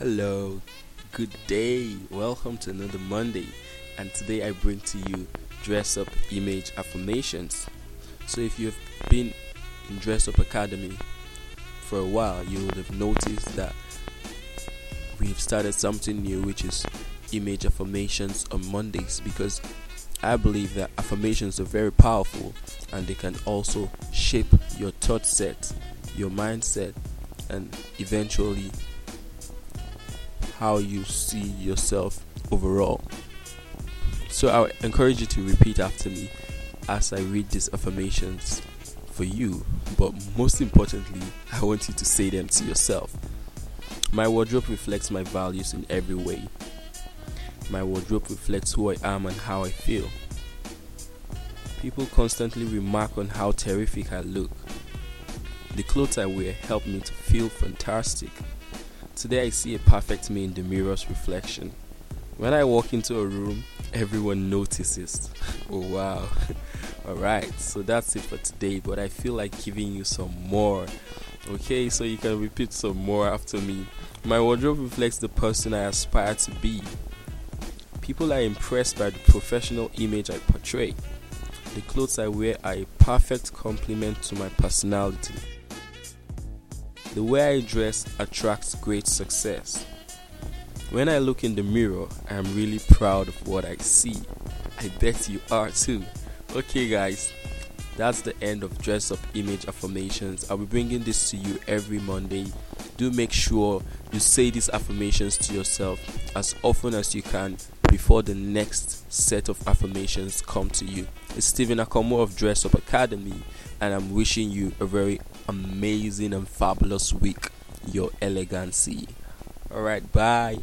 Hello, good day. Welcome to another Monday. And today I bring to you Dress Up Image Affirmations. So, if you've been in Dress Up Academy for a while, you would have noticed that we've started something new, which is image affirmations on Mondays because I believe that affirmations are very powerful and they can also shape your thought set, your mindset, and eventually how you see yourself overall. So I encourage you to repeat after me as I read these affirmations for you, but most importantly, I want you to say them to yourself. My wardrobe reflects my values in every way. My wardrobe reflects who I am and how I feel. People constantly remark on how terrific I look. The clothes I wear help me to feel fantastic. Today I see a perfect me in the mirror's reflection. When I walk into a room, everyone notices. oh wow. Alright, so that's it for today, but I feel like giving you some more. Okay, so you can repeat some more after me. My wardrobe reflects the person I aspire to be. People are impressed by the professional image I portray. The clothes I wear are a perfect complement to my personality. The way I dress attracts great success. When I look in the mirror, I am really proud of what I see. I bet you are too. Okay, guys, that's the end of Dress Up Image Affirmations. I'll be bringing this to you every Monday. Do make sure you say these affirmations to yourself as often as you can before the next set of affirmations come to you. It's Stephen Akomo of Dress Up Academy, and I'm wishing you a very amazing and fabulous week. Your elegancy. Alright, bye.